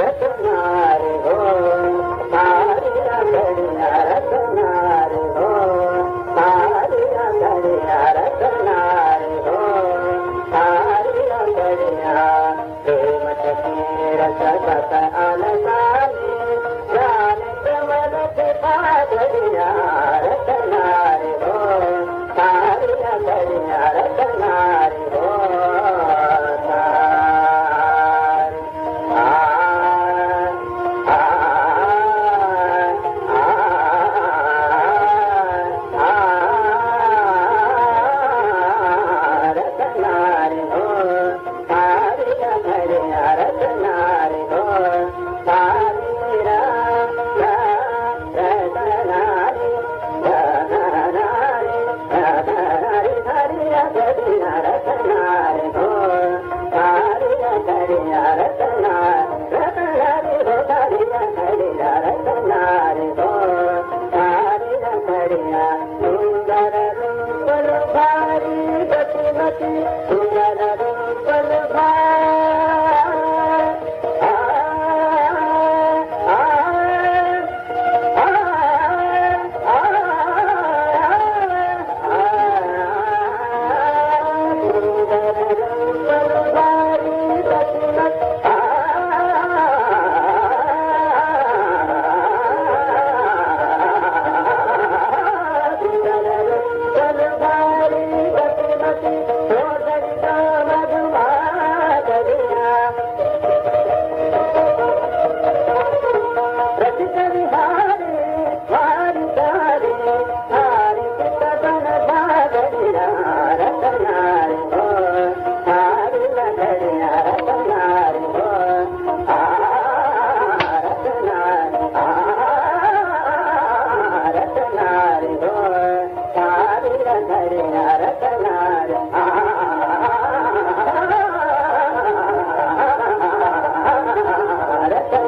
रतनार हो हरिया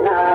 Krishna.